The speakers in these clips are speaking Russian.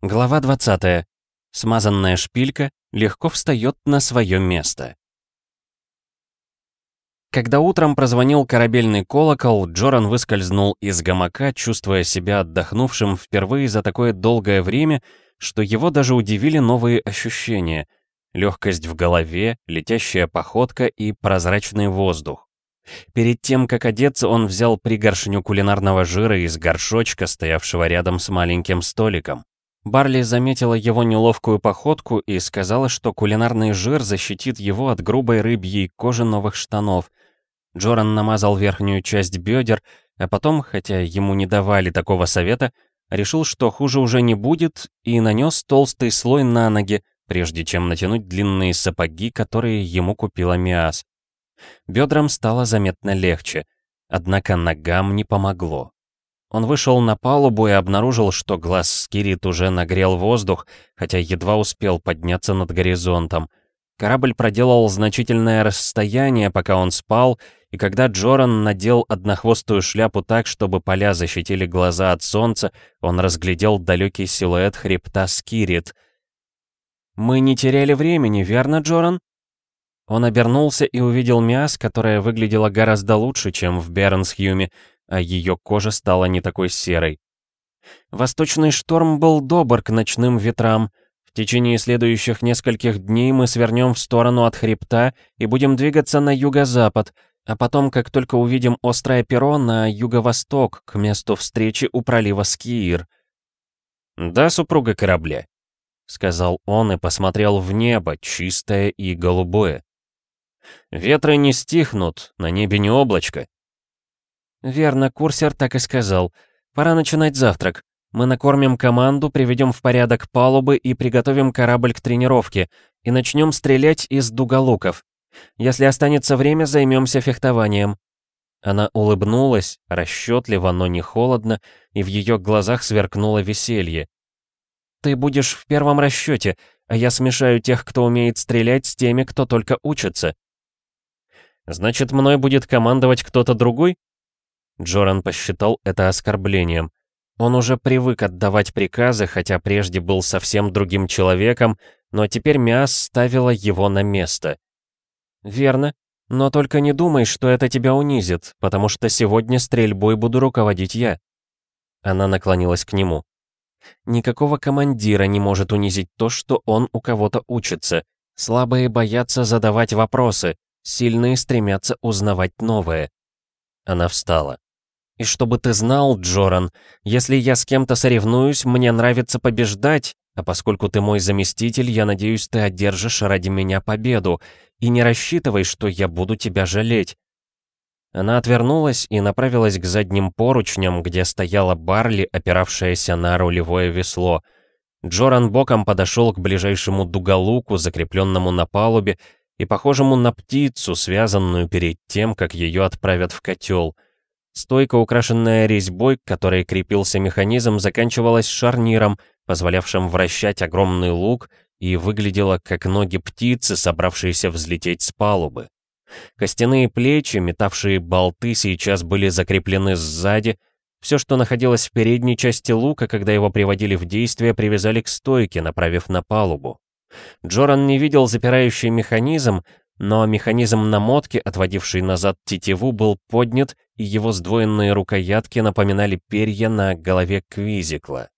Глава 20. Смазанная шпилька легко встает на свое место. Когда утром прозвонил корабельный колокол, Джоран выскользнул из гамака, чувствуя себя отдохнувшим впервые за такое долгое время, что его даже удивили новые ощущения. Легкость в голове, летящая походка и прозрачный воздух. Перед тем, как одеться, он взял пригоршню кулинарного жира из горшочка, стоявшего рядом с маленьким столиком. Барли заметила его неловкую походку и сказала, что кулинарный жир защитит его от грубой рыбьей кожи новых штанов. Джоран намазал верхнюю часть бедер, а потом, хотя ему не давали такого совета, решил, что хуже уже не будет, и нанес толстый слой на ноги, прежде чем натянуть длинные сапоги, которые ему купила Миас. Бедрам стало заметно легче, однако ногам не помогло. Он вышел на палубу и обнаружил, что глаз Скирит уже нагрел воздух, хотя едва успел подняться над горизонтом. Корабль проделал значительное расстояние, пока он спал, и когда Джоран надел однохвостую шляпу так, чтобы поля защитили глаза от солнца, он разглядел далекий силуэт хребта Скирит. «Мы не теряли времени, верно, Джоран?» Он обернулся и увидел Миас, которая выглядела гораздо лучше, чем в Бернсхюме, а ее кожа стала не такой серой. Восточный шторм был добр к ночным ветрам. В течение следующих нескольких дней мы свернем в сторону от хребта и будем двигаться на юго-запад, а потом, как только увидим острое перо, на юго-восток, к месту встречи у пролива Скиир. «Да, супруга корабля», — сказал он и посмотрел в небо, чистое и голубое. «Ветры не стихнут, на небе не облачко. «Верно, курсер так и сказал. Пора начинать завтрак. Мы накормим команду, приведем в порядок палубы и приготовим корабль к тренировке, и начнем стрелять из дуголуков. Если останется время, займемся фехтованием». Она улыбнулась, расчетливо, но не холодно, и в ее глазах сверкнуло веселье. «Ты будешь в первом расчете, а я смешаю тех, кто умеет стрелять, с теми, кто только учится». «Значит, мной будет командовать кто-то другой?» Джоран посчитал это оскорблением. Он уже привык отдавать приказы, хотя прежде был совсем другим человеком, но теперь Миас ставила его на место. «Верно. Но только не думай, что это тебя унизит, потому что сегодня стрельбой буду руководить я». Она наклонилась к нему. «Никакого командира не может унизить то, что он у кого-то учится. Слабые боятся задавать вопросы, сильные стремятся узнавать новое». Она встала. И чтобы ты знал, Джоран, если я с кем-то соревнуюсь, мне нравится побеждать, а поскольку ты мой заместитель, я надеюсь, ты одержишь ради меня победу, и не рассчитывай, что я буду тебя жалеть». Она отвернулась и направилась к задним поручням, где стояла Барли, опиравшаяся на рулевое весло. Джоран боком подошел к ближайшему дуголуку, закрепленному на палубе, и похожему на птицу, связанную перед тем, как ее отправят в котел — Стойка, украшенная резьбой, к которой крепился механизм, заканчивалась шарниром, позволявшим вращать огромный лук, и выглядела как ноги птицы, собравшиеся взлететь с палубы. Костяные плечи, метавшие болты, сейчас были закреплены сзади. Все, что находилось в передней части лука, когда его приводили в действие, привязали к стойке, направив на палубу. Джоран не видел запирающий механизм, но механизм намотки, отводивший назад тетиву, был поднят, и его сдвоенные рукоятки напоминали перья на голове Квизикла.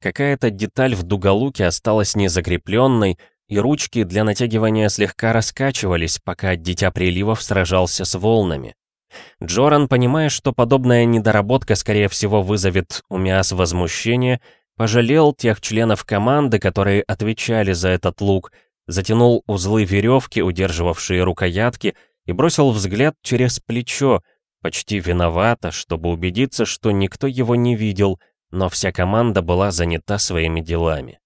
Какая-то деталь в дуголуке осталась незакрепленной, и ручки для натягивания слегка раскачивались, пока Дитя Приливов сражался с волнами. Джоран, понимая, что подобная недоработка, скорее всего, вызовет у Миас возмущение, пожалел тех членов команды, которые отвечали за этот лук, затянул узлы веревки, удерживавшие рукоятки, и бросил взгляд через плечо, почти виновато, чтобы убедиться, что никто его не видел, но вся команда была занята своими делами.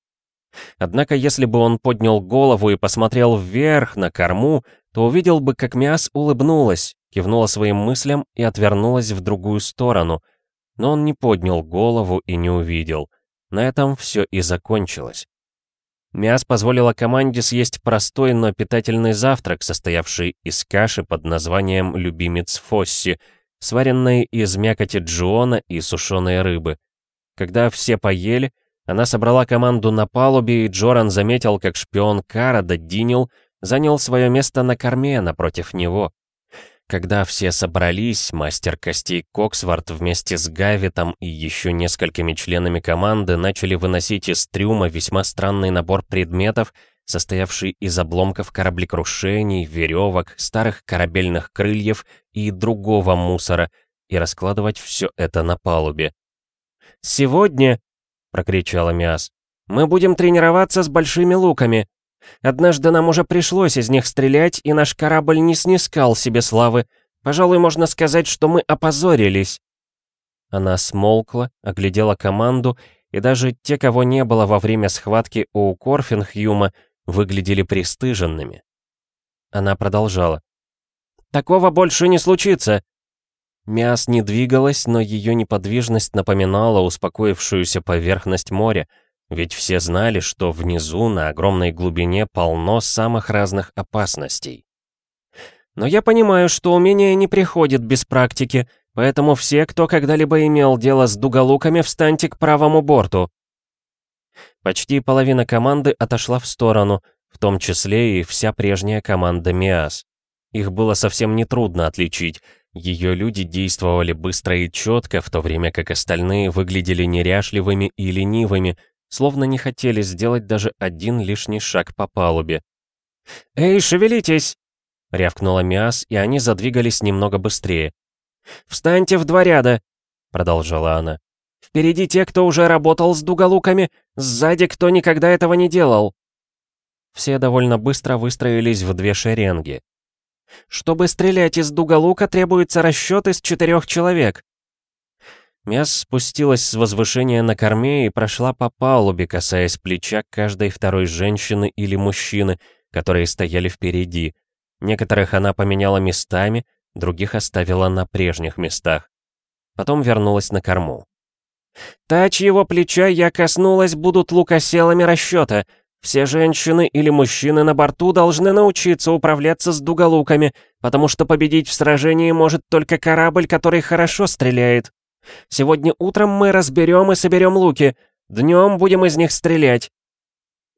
Однако, если бы он поднял голову и посмотрел вверх, на корму, то увидел бы, как Миас улыбнулась, кивнула своим мыслям и отвернулась в другую сторону. Но он не поднял голову и не увидел. На этом все и закончилось. Миас позволила команде съесть простой, но питательный завтрак, состоявший из каши под названием «любимец Фосси», сваренной из мякоти джиона и сушеной рыбы. Когда все поели, Она собрала команду на палубе, и Джоран заметил, как шпион Карада Динил занял свое место на корме напротив него. Когда все собрались, мастер костей Коксворт вместе с Гавитом и еще несколькими членами команды начали выносить из трюма весьма странный набор предметов, состоявший из обломков кораблекрушений, веревок, старых корабельных крыльев и другого мусора, и раскладывать все это на палубе. «Сегодня», — прокричала Миас, — «мы будем тренироваться с большими луками. Однажды нам уже пришлось из них стрелять, и наш корабль не снискал себе славы. Пожалуй, можно сказать, что мы опозорились». Она смолкла, оглядела команду, и даже те, кого не было во время схватки у Корфинхюма, выглядели пристыженными. Она продолжала. «Такого больше не случится!» Миас не двигалась, но ее неподвижность напоминала успокоившуюся поверхность моря, ведь все знали, что внизу, на огромной глубине, полно самых разных опасностей. Но я понимаю, что умение не приходит без практики, поэтому все, кто когда-либо имел дело с дуголуками, встаньте к правому борту. Почти половина команды отошла в сторону, в том числе и вся прежняя команда МИАС. Их было совсем нетрудно отличить. Ее люди действовали быстро и четко, в то время как остальные выглядели неряшливыми и ленивыми, словно не хотели сделать даже один лишний шаг по палубе. «Эй, шевелитесь!» — рявкнула Миас, и они задвигались немного быстрее. «Встаньте в два ряда!» — продолжала она. «Впереди те, кто уже работал с дуголуками, сзади кто никогда этого не делал!» Все довольно быстро выстроились в две шеренги. «Чтобы стрелять из дуголука, требуется расчет из четырех человек», Мяс спустилась с возвышения на корме и прошла по палубе, касаясь плеча каждой второй женщины или мужчины, которые стояли впереди. Некоторых она поменяла местами, других оставила на прежних местах. Потом вернулась на корму. «Тач его плеча я коснулась будут лукоселами расчета. Все женщины или мужчины на борту должны научиться управляться с дуголуками, потому что победить в сражении может только корабль, который хорошо стреляет». Сегодня утром мы разберем и соберем луки. Днем будем из них стрелять».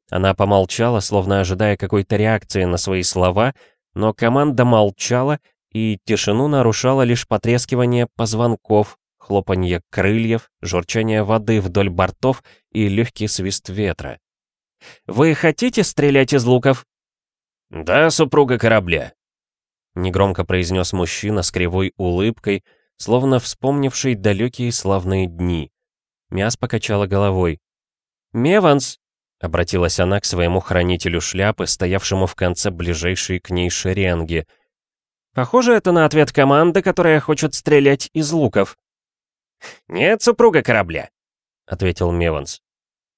Она помолчала, словно ожидая какой-то реакции на свои слова, но команда молчала, и тишину нарушало лишь потрескивание позвонков, хлопанье крыльев, журчание воды вдоль бортов и легкий свист ветра. «Вы хотите стрелять из луков?» «Да, супруга корабля», — негромко произнес мужчина с кривой улыбкой, словно вспомнивший далекие славные дни. Мяс покачала головой. «Меванс!» — обратилась она к своему хранителю шляпы, стоявшему в конце ближайшей к ней шеренги. «Похоже это на ответ команды, которая хочет стрелять из луков». «Нет, супруга корабля», — ответил Меванс.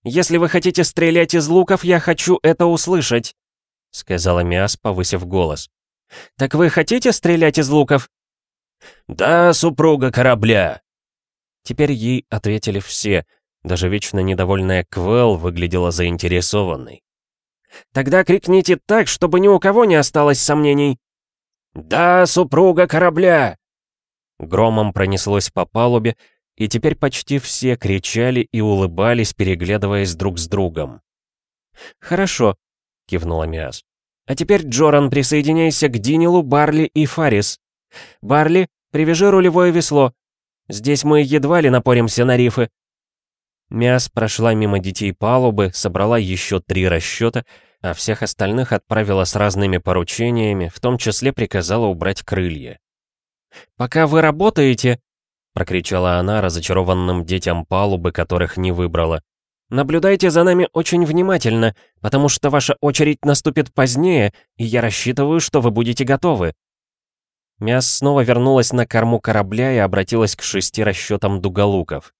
«Если вы хотите стрелять из луков, я хочу это услышать», — сказала Миас, повысив голос. «Так вы хотите стрелять из луков?» «Да, супруга корабля!» Теперь ей ответили все, даже вечно недовольная Квелл выглядела заинтересованной. «Тогда крикните так, чтобы ни у кого не осталось сомнений!» «Да, супруга корабля!» Громом пронеслось по палубе, и теперь почти все кричали и улыбались, переглядываясь друг с другом. «Хорошо», — кивнула Миас. «А теперь, Джоран, присоединяйся к Динилу, Барли и Фарис. Барли, привяжи рулевое весло. Здесь мы едва ли напоримся на рифы». Мяс прошла мимо детей палубы, собрала еще три расчета, а всех остальных отправила с разными поручениями, в том числе приказала убрать крылья. «Пока вы работаете», — прокричала она разочарованным детям палубы, которых не выбрала, «наблюдайте за нами очень внимательно, потому что ваша очередь наступит позднее, и я рассчитываю, что вы будете готовы». Мяс снова вернулась на корму корабля и обратилась к шести расчетам дуголуков.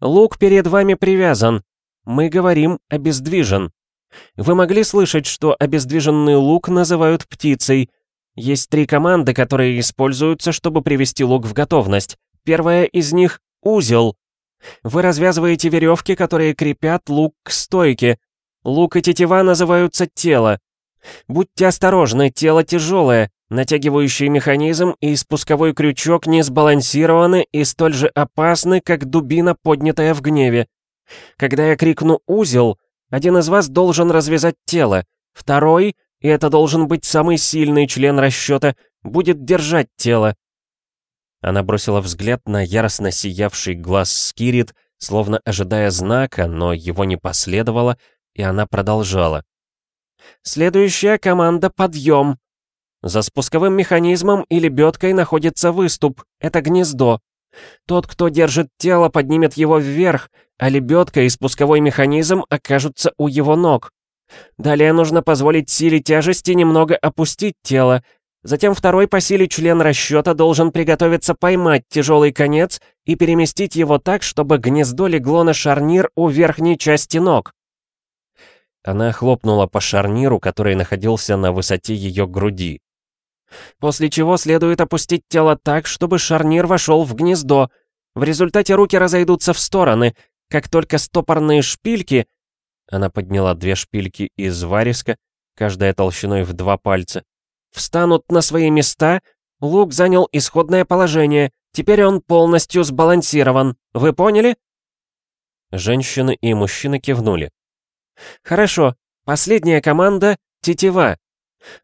«Лук перед вами привязан. Мы говорим «обездвижен». Вы могли слышать, что обездвиженный лук называют птицей. Есть три команды, которые используются, чтобы привести лук в готовность. Первая из них — узел. Вы развязываете веревки, которые крепят лук к стойке. Лук и тетива называются тело. Будьте осторожны, тело тяжелое, Натягивающий механизм и спусковой крючок не сбалансированы и столь же опасны, как дубина, поднятая в гневе. Когда я крикну «Узел», один из вас должен развязать тело, второй, и это должен быть самый сильный член расчета, будет держать тело. Она бросила взгляд на яростно сиявший глаз Скирит, словно ожидая знака, но его не последовало, и она продолжала. «Следующая команда — подъем. За спусковым механизмом и лебедкой находится выступ, это гнездо. Тот, кто держит тело, поднимет его вверх, а лебедка и спусковой механизм окажутся у его ног. Далее нужно позволить силе тяжести немного опустить тело. Затем второй по силе член расчета должен приготовиться поймать тяжелый конец и переместить его так, чтобы гнездо легло на шарнир у верхней части ног. Она хлопнула по шарниру, который находился на высоте ее груди. После чего следует опустить тело так, чтобы шарнир вошел в гнездо. В результате руки разойдутся в стороны. Как только стопорные шпильки... Она подняла две шпильки из вариска, каждая толщиной в два пальца. Встанут на свои места, лук занял исходное положение. Теперь он полностью сбалансирован. Вы поняли? Женщины и мужчины кивнули. Хорошо. Последняя команда — тетива.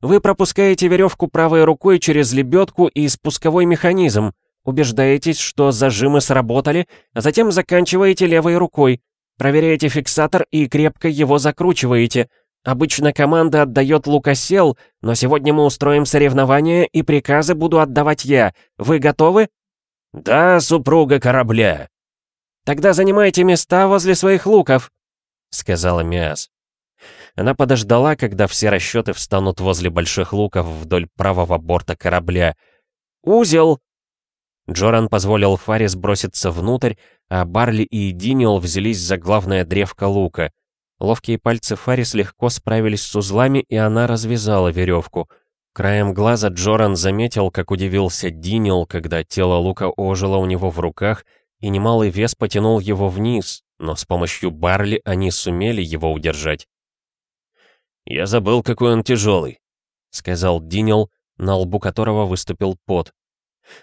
Вы пропускаете веревку правой рукой через лебедку и спусковой механизм, убеждаетесь, что зажимы сработали, а затем заканчиваете левой рукой, проверяете фиксатор и крепко его закручиваете. Обычно команда отдает лукосел, но сегодня мы устроим соревнования и приказы буду отдавать я. Вы готовы? Да, супруга корабля. Тогда занимайте места возле своих луков, сказала Миас. Она подождала, когда все расчеты встанут возле больших луков вдоль правого борта корабля. «Узел!» Джоран позволил Фаре сброситься внутрь, а Барли и Динил взялись за главное древко лука. Ловкие пальцы Фарис легко справились с узлами, и она развязала веревку. Краем глаза Джоран заметил, как удивился Динил, когда тело лука ожило у него в руках, и немалый вес потянул его вниз, но с помощью Барли они сумели его удержать. «Я забыл, какой он тяжелый», — сказал Динил, на лбу которого выступил пот.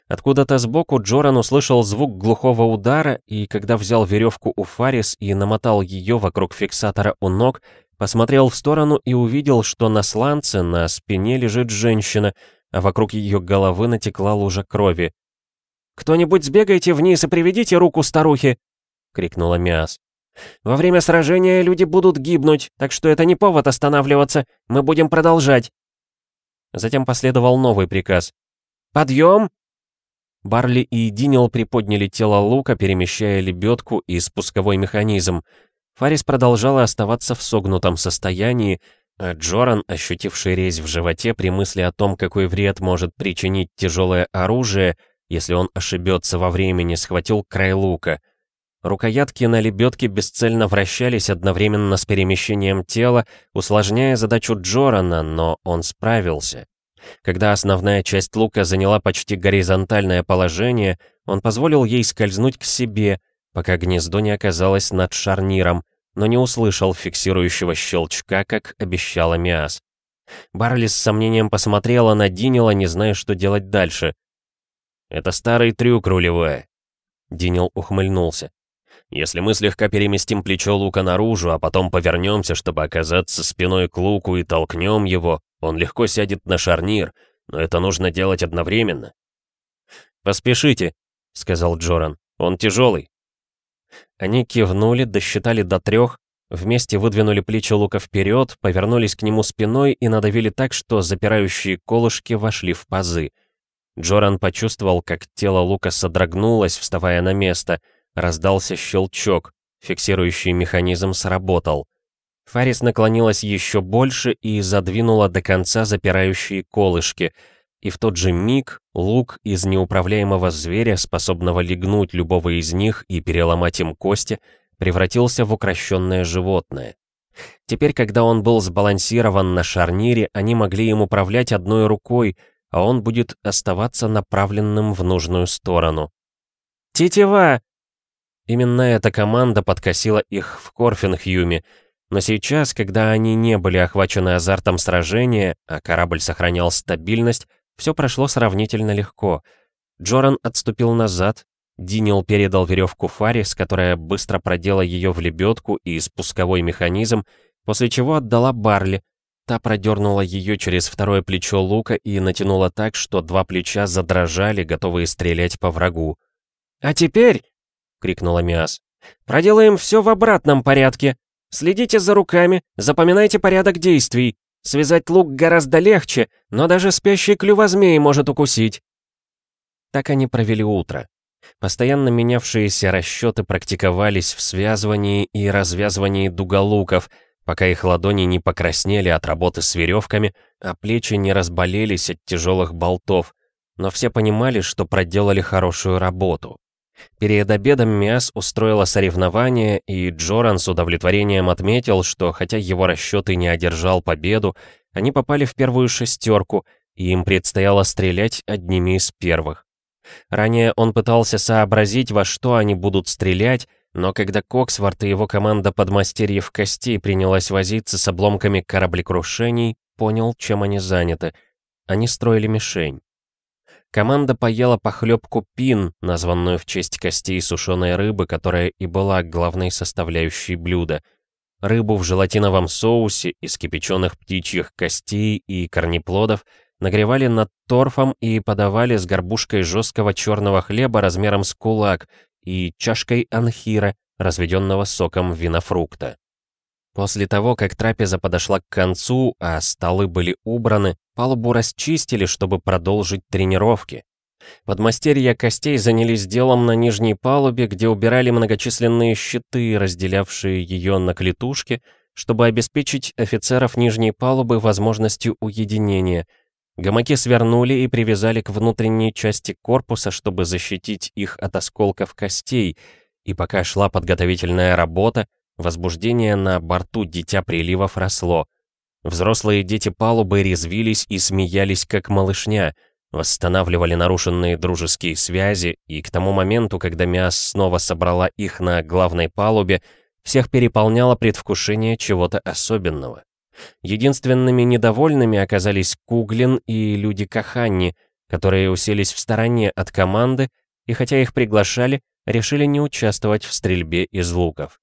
Откуда-то сбоку Джоран услышал звук глухого удара, и когда взял веревку у Фарис и намотал ее вокруг фиксатора у ног, посмотрел в сторону и увидел, что на сланце на спине лежит женщина, а вокруг ее головы натекла лужа крови. «Кто-нибудь сбегайте вниз и приведите руку старухи!» — крикнула Миас. Во время сражения люди будут гибнуть, так что это не повод останавливаться. Мы будем продолжать. Затем последовал новый приказ. «Подъем!» Барли и Динил приподняли тело Лука, перемещая лебедку и спусковой механизм. Фарис продолжала оставаться в согнутом состоянии, а Джоран, ощутивший резь в животе при мысли о том, какой вред может причинить тяжелое оружие, если он ошибется во времени, схватил край лука — Рукоятки на лебедке бесцельно вращались одновременно с перемещением тела, усложняя задачу Джорана, но он справился. Когда основная часть лука заняла почти горизонтальное положение, он позволил ей скользнуть к себе, пока гнездо не оказалось над шарниром, но не услышал фиксирующего щелчка, как обещала Миас. Барли с сомнением посмотрела на Динила, не зная, что делать дальше. «Это старый трюк рулевая», — Динил ухмыльнулся. Если мы слегка переместим плечо лука наружу, а потом повернемся, чтобы оказаться спиной к луку и толкнем его, он легко сядет на шарнир, но это нужно делать одновременно. «Поспешите», — сказал Джоран, — «он тяжелый». Они кивнули, досчитали до трех, вместе выдвинули плечи лука вперед, повернулись к нему спиной и надавили так, что запирающие колышки вошли в пазы. Джоран почувствовал, как тело лука содрогнулось, вставая на место — Раздался щелчок, фиксирующий механизм сработал. Фарис наклонилась еще больше и задвинула до конца запирающие колышки, и в тот же миг лук из неуправляемого зверя, способного легнуть любого из них и переломать им кости, превратился в укращенное животное. Теперь, когда он был сбалансирован на шарнире, они могли им управлять одной рукой, а он будет оставаться направленным в нужную сторону. «Тетива!» Именно эта команда подкосила их в Корфинхюме, но сейчас, когда они не были охвачены азартом сражения, а корабль сохранял стабильность, все прошло сравнительно легко. Джоран отступил назад, Динил передал веревку Фарис, которая быстро продела ее в лебедку и спусковой механизм, после чего отдала Барли. Та продернула ее через второе плечо лука и натянула так, что два плеча задрожали, готовые стрелять по врагу. «А теперь!» — крикнула Миас. «Проделаем все в обратном порядке. Следите за руками, запоминайте порядок действий. Связать лук гораздо легче, но даже спящий клювозмей может укусить». Так они провели утро. Постоянно менявшиеся расчеты практиковались в связывании и развязывании дуголуков, пока их ладони не покраснели от работы с веревками, а плечи не разболелись от тяжелых болтов, но все понимали, что проделали хорошую работу. Перед обедом Миас устроила соревнование, и Джоран с удовлетворением отметил, что хотя его расчеты не одержал победу, они попали в первую шестерку, и им предстояло стрелять одними из первых. Ранее он пытался сообразить, во что они будут стрелять, но когда Коксворт и его команда подмастерьев костей принялась возиться с обломками кораблекрушений, понял, чем они заняты. Они строили мишень. Команда поела похлебку пин, названную в честь костей сушеной рыбы, которая и была главной составляющей блюда. Рыбу в желатиновом соусе из кипяченых птичьих костей и корнеплодов нагревали над торфом и подавали с горбушкой жесткого черного хлеба размером с кулак и чашкой анхира, разведенного соком винофрукта. После того, как трапеза подошла к концу, а столы были убраны, палубу расчистили, чтобы продолжить тренировки. Подмастерья костей занялись делом на нижней палубе, где убирали многочисленные щиты, разделявшие ее на клетушки, чтобы обеспечить офицеров нижней палубы возможностью уединения. Гамаки свернули и привязали к внутренней части корпуса, чтобы защитить их от осколков костей, и пока шла подготовительная работа, Возбуждение на борту Дитя Приливов росло. Взрослые дети палубы резвились и смеялись, как малышня, восстанавливали нарушенные дружеские связи, и к тому моменту, когда Миас снова собрала их на главной палубе, всех переполняло предвкушение чего-то особенного. Единственными недовольными оказались Куглин и люди Каханни, которые уселись в стороне от команды и, хотя их приглашали, решили не участвовать в стрельбе из луков.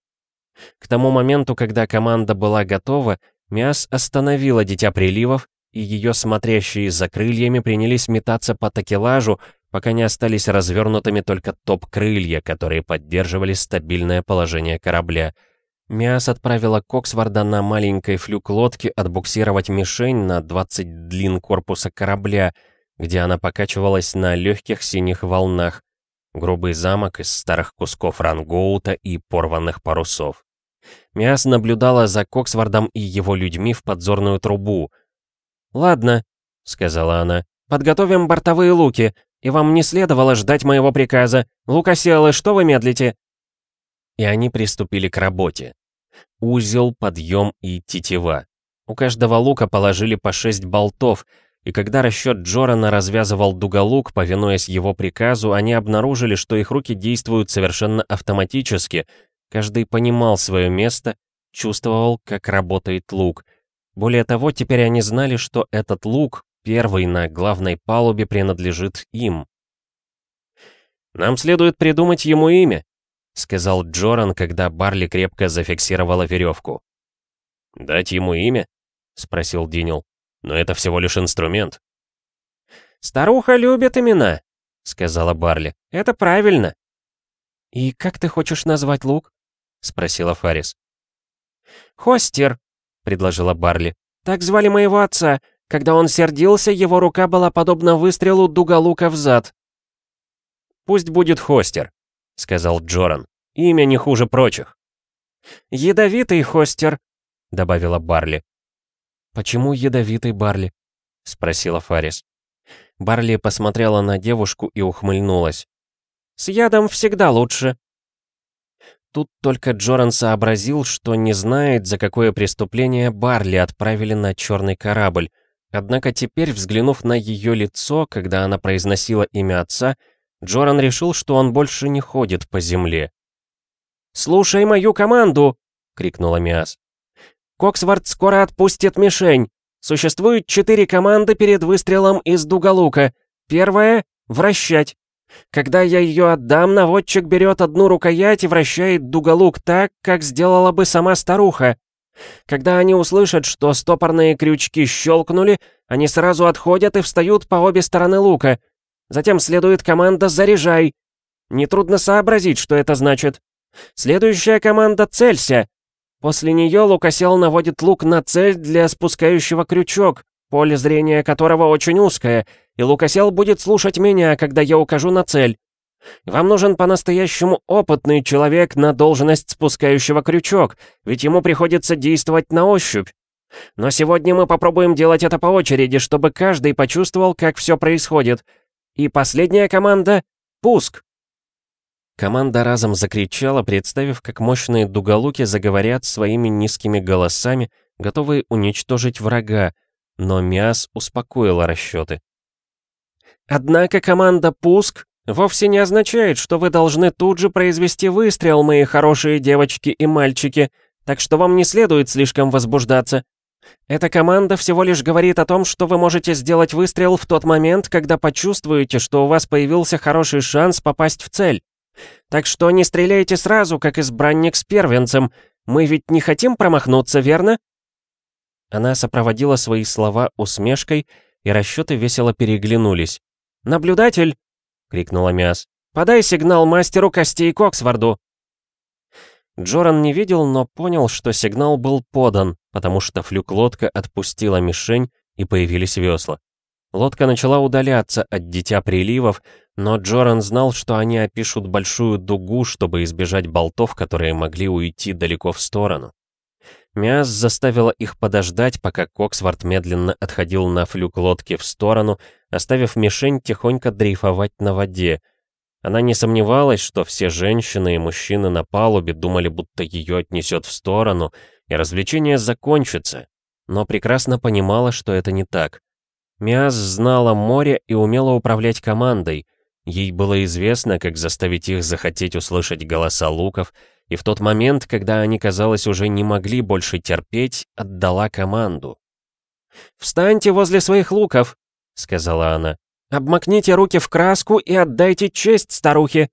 К тому моменту, когда команда была готова, Миас остановила Дитя Приливов, и ее смотрящие за крыльями принялись метаться по такелажу, пока не остались развернутыми только топ-крылья, которые поддерживали стабильное положение корабля. Миас отправила Коксварда на маленькой флюк-лодке отбуксировать мишень на 20 длин корпуса корабля, где она покачивалась на легких синих волнах. Грубый замок из старых кусков рангоута и порванных парусов. Миас наблюдала за Коксвардом и его людьми в подзорную трубу. «Ладно», — сказала она, — «подготовим бортовые луки, и вам не следовало ждать моего приказа. Лукоселы, что вы медлите?» И они приступили к работе. Узел, подъем и тетива. У каждого лука положили по шесть болтов, и когда расчет Джорана развязывал дуголук, повинуясь его приказу, они обнаружили, что их руки действуют совершенно автоматически — Каждый понимал свое место, чувствовал, как работает лук. Более того, теперь они знали, что этот лук, первый на главной палубе, принадлежит им. «Нам следует придумать ему имя», — сказал Джоран, когда Барли крепко зафиксировала веревку. «Дать ему имя?» — спросил Динил. «Но это всего лишь инструмент». «Старуха любит имена», — сказала Барли. «Это правильно». «И как ты хочешь назвать лук?» — спросила Фарис. «Хостер», — предложила Барли. «Так звали моего отца. Когда он сердился, его рука была подобна выстрелу дуголука в зад». «Пусть будет Хостер», — сказал Джоран. «Имя не хуже прочих». «Ядовитый Хостер», — добавила Барли. «Почему ядовитый Барли?» — спросила Фарис. Барли посмотрела на девушку и ухмыльнулась. «С ядом всегда лучше», Тут только Джоран сообразил, что не знает, за какое преступление Барли отправили на черный корабль. Однако теперь, взглянув на ее лицо, когда она произносила имя отца, Джоран решил, что он больше не ходит по земле. «Слушай мою команду!» — крикнула Миас. «Коксвард скоро отпустит мишень. Существует четыре команды перед выстрелом из дуголука. Первая — вращать. Когда я ее отдам, наводчик берет одну рукоять и вращает дуголук так, как сделала бы сама старуха. Когда они услышат, что стопорные крючки щелкнули, они сразу отходят и встают по обе стороны лука. Затем следует команда «Заряжай». Нетрудно сообразить, что это значит. Следующая команда «Целься». После нее лукосел наводит лук на цель для спускающего крючок, поле зрения которого очень узкое, и лукосел будет слушать меня, когда я укажу на цель. Вам нужен по-настоящему опытный человек на должность спускающего крючок, ведь ему приходится действовать на ощупь. Но сегодня мы попробуем делать это по очереди, чтобы каждый почувствовал, как все происходит. И последняя команда — пуск. Команда разом закричала, представив, как мощные дуголуки заговорят своими низкими голосами, готовые уничтожить врага, но Миас успокоила расчеты. «Однако команда «Пуск» вовсе не означает, что вы должны тут же произвести выстрел, мои хорошие девочки и мальчики, так что вам не следует слишком возбуждаться. Эта команда всего лишь говорит о том, что вы можете сделать выстрел в тот момент, когда почувствуете, что у вас появился хороший шанс попасть в цель. Так что не стреляйте сразу, как избранник с первенцем. Мы ведь не хотим промахнуться, верно?» Она сопроводила свои слова усмешкой, и расчеты весело переглянулись. «Наблюдатель!» — крикнула Миас. «Подай сигнал мастеру костей Коксварду!» Джоран не видел, но понял, что сигнал был подан, потому что флюк-лодка отпустила мишень, и появились весла. Лодка начала удаляться от Дитя Приливов, но Джоран знал, что они опишут большую дугу, чтобы избежать болтов, которые могли уйти далеко в сторону. Миас заставила их подождать, пока Коксворт медленно отходил на флюк лодки в сторону, оставив мишень тихонько дрейфовать на воде. Она не сомневалась, что все женщины и мужчины на палубе думали, будто ее отнесет в сторону, и развлечение закончится, но прекрасно понимала, что это не так. Миас знала море и умела управлять командой. Ей было известно, как заставить их захотеть услышать голоса луков, и в тот момент, когда они, казалось, уже не могли больше терпеть, отдала команду. «Встаньте возле своих луков», — сказала она. «Обмакните руки в краску и отдайте честь старухе».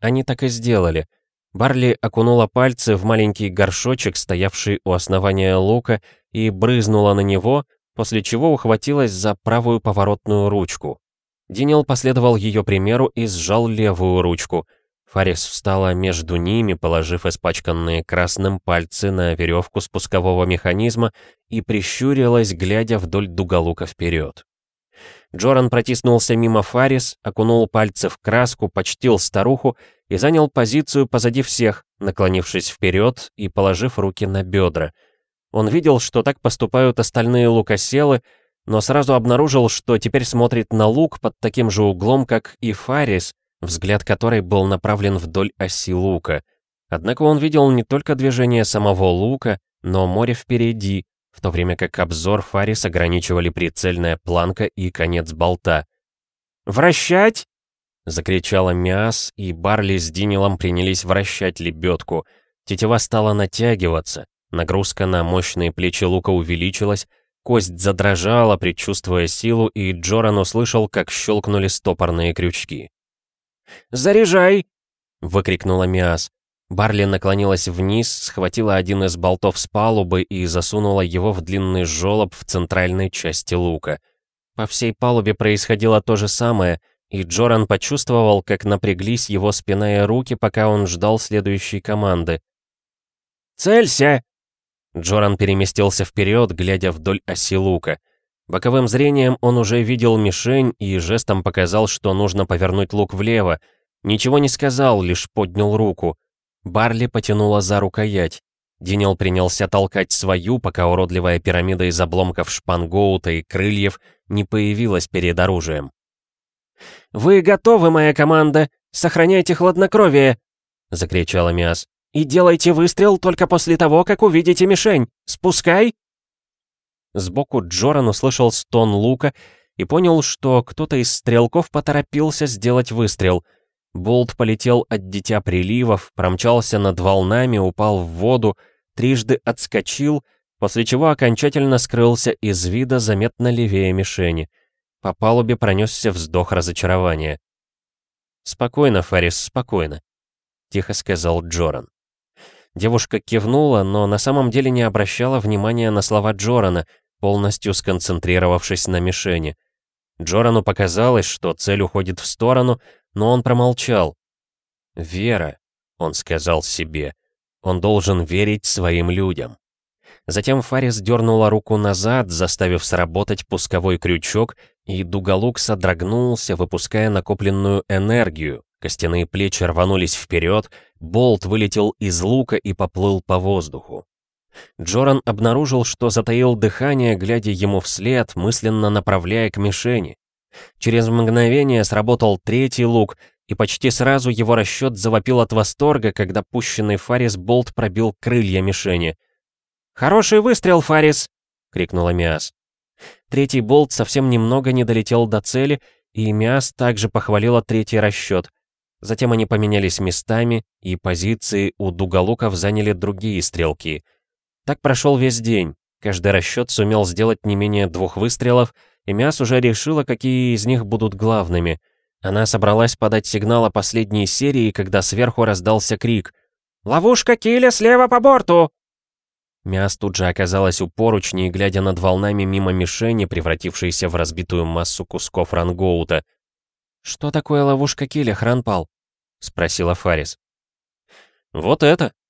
Они так и сделали. Барли окунула пальцы в маленький горшочек, стоявший у основания лука, и брызнула на него, после чего ухватилась за правую поворотную ручку. Динил последовал ее примеру и сжал левую ручку — Фарис встала между ними, положив испачканные красным пальцы на веревку спускового механизма и прищурилась, глядя вдоль дуголука вперед. Джоран протиснулся мимо Фарис, окунул пальцы в краску, почтил старуху и занял позицию позади всех, наклонившись вперед и положив руки на бедра. Он видел, что так поступают остальные лукоселы, но сразу обнаружил, что теперь смотрит на лук под таким же углом, как и Фарис, взгляд которой был направлен вдоль оси лука. Однако он видел не только движение самого лука, но море впереди, в то время как обзор Фарис ограничивали прицельная планка и конец болта. «Вращать!» — закричала Миас, и Барли с Динилом принялись вращать лебедку. Тетива стала натягиваться, нагрузка на мощные плечи лука увеличилась, кость задрожала, предчувствуя силу, и Джоран услышал, как щелкнули стопорные крючки. «Заряжай!» — выкрикнула Миас. Барли наклонилась вниз, схватила один из болтов с палубы и засунула его в длинный жёлоб в центральной части лука. По всей палубе происходило то же самое, и Джоран почувствовал, как напряглись его спина и руки, пока он ждал следующей команды. «Целься!» Джоран переместился вперед, глядя вдоль оси лука. Боковым зрением он уже видел мишень и жестом показал, что нужно повернуть лук влево. Ничего не сказал, лишь поднял руку. Барли потянула за рукоять. Динел принялся толкать свою, пока уродливая пирамида из обломков шпангоута и крыльев не появилась перед оружием. «Вы готовы, моя команда? Сохраняйте хладнокровие!» — закричала Миас. «И делайте выстрел только после того, как увидите мишень. Спускай!» Сбоку Джоран услышал стон лука и понял, что кто-то из стрелков поторопился сделать выстрел. Болт полетел от дитя приливов, промчался над волнами, упал в воду, трижды отскочил, после чего окончательно скрылся из вида заметно левее мишени. По палубе пронесся вздох разочарования. «Спокойно, Фарис, спокойно», — тихо сказал Джоран. Девушка кивнула, но на самом деле не обращала внимания на слова Джорана, полностью сконцентрировавшись на мишени. Джорану показалось, что цель уходит в сторону, но он промолчал. «Вера», — он сказал себе, — «он должен верить своим людям». Затем Фарис дернула руку назад, заставив сработать пусковой крючок, и дуголук содрогнулся, выпуская накопленную энергию. Костяные плечи рванулись вперед, болт вылетел из лука и поплыл по воздуху. Джоран обнаружил, что затаил дыхание, глядя ему вслед, мысленно направляя к мишени. Через мгновение сработал третий лук, и почти сразу его расчет завопил от восторга, когда пущенный Фарис болт пробил крылья мишени. «Хороший выстрел, Фарис!» — крикнула Миас. Третий болт совсем немного не долетел до цели, и Миас также похвалила третий расчет. Затем они поменялись местами, и позиции у дуголуков заняли другие стрелки. Так прошел весь день. Каждый расчет сумел сделать не менее двух выстрелов, и Миас уже решила, какие из них будут главными. Она собралась подать сигнал о последней серии, когда сверху раздался крик. «Ловушка Киля слева по борту!» Миас тут же оказалась у поручней, глядя над волнами мимо мишени, превратившейся в разбитую массу кусков рангоута. «Что такое ловушка Киля, Хранпал?» — спросила Фарис. «Вот это!» —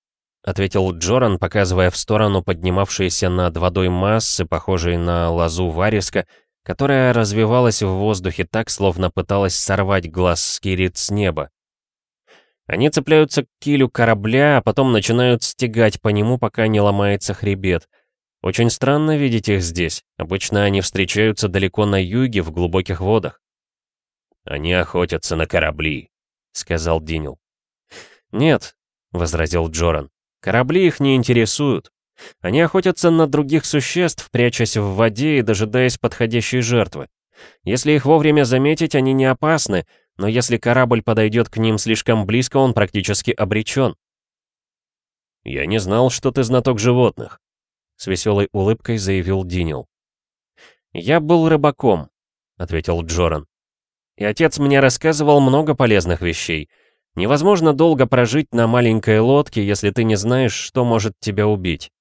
ответил Джоран, показывая в сторону поднимавшейся над водой массы, похожей на лозу вариска, которая развивалась в воздухе так, словно пыталась сорвать глаз скирит с неба. Они цепляются к килю корабля, а потом начинают стегать по нему, пока не ломается хребет. Очень странно видеть их здесь. Обычно они встречаются далеко на юге, в глубоких водах. «Они охотятся на корабли», — сказал Динил. «Нет», — возразил Джоран, — «корабли их не интересуют. Они охотятся на других существ, прячась в воде и дожидаясь подходящей жертвы. Если их вовремя заметить, они не опасны, но если корабль подойдет к ним слишком близко, он практически обречен. «Я не знал, что ты знаток животных», — с веселой улыбкой заявил Динил. «Я был рыбаком», — ответил Джоран. «И отец мне рассказывал много полезных вещей. Невозможно долго прожить на маленькой лодке, если ты не знаешь, что может тебя убить.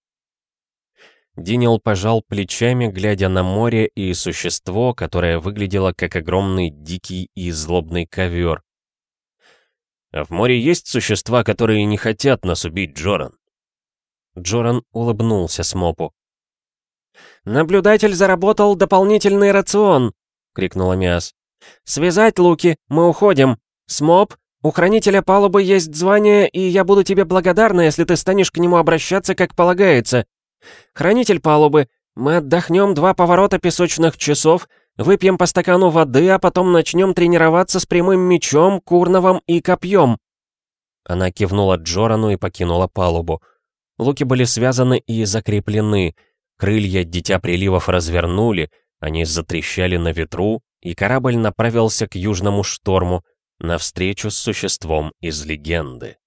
Динил пожал плечами, глядя на море и существо, которое выглядело как огромный дикий и злобный ковер. «А в море есть существа, которые не хотят нас убить, Джоран?» Джоран улыбнулся Смопу. «Наблюдатель заработал дополнительный рацион!» — крикнула Миас. «Связать луки, мы уходим! Смоп, у хранителя палубы есть звание, и я буду тебе благодарна, если ты станешь к нему обращаться, как полагается. «Хранитель палубы, мы отдохнем два поворота песочных часов, выпьем по стакану воды, а потом начнем тренироваться с прямым мечом, курновом и копьем». Она кивнула Джорану и покинула палубу. Луки были связаны и закреплены. Крылья Дитя Приливов развернули, они затрещали на ветру, и корабль направился к южному шторму, навстречу с существом из легенды.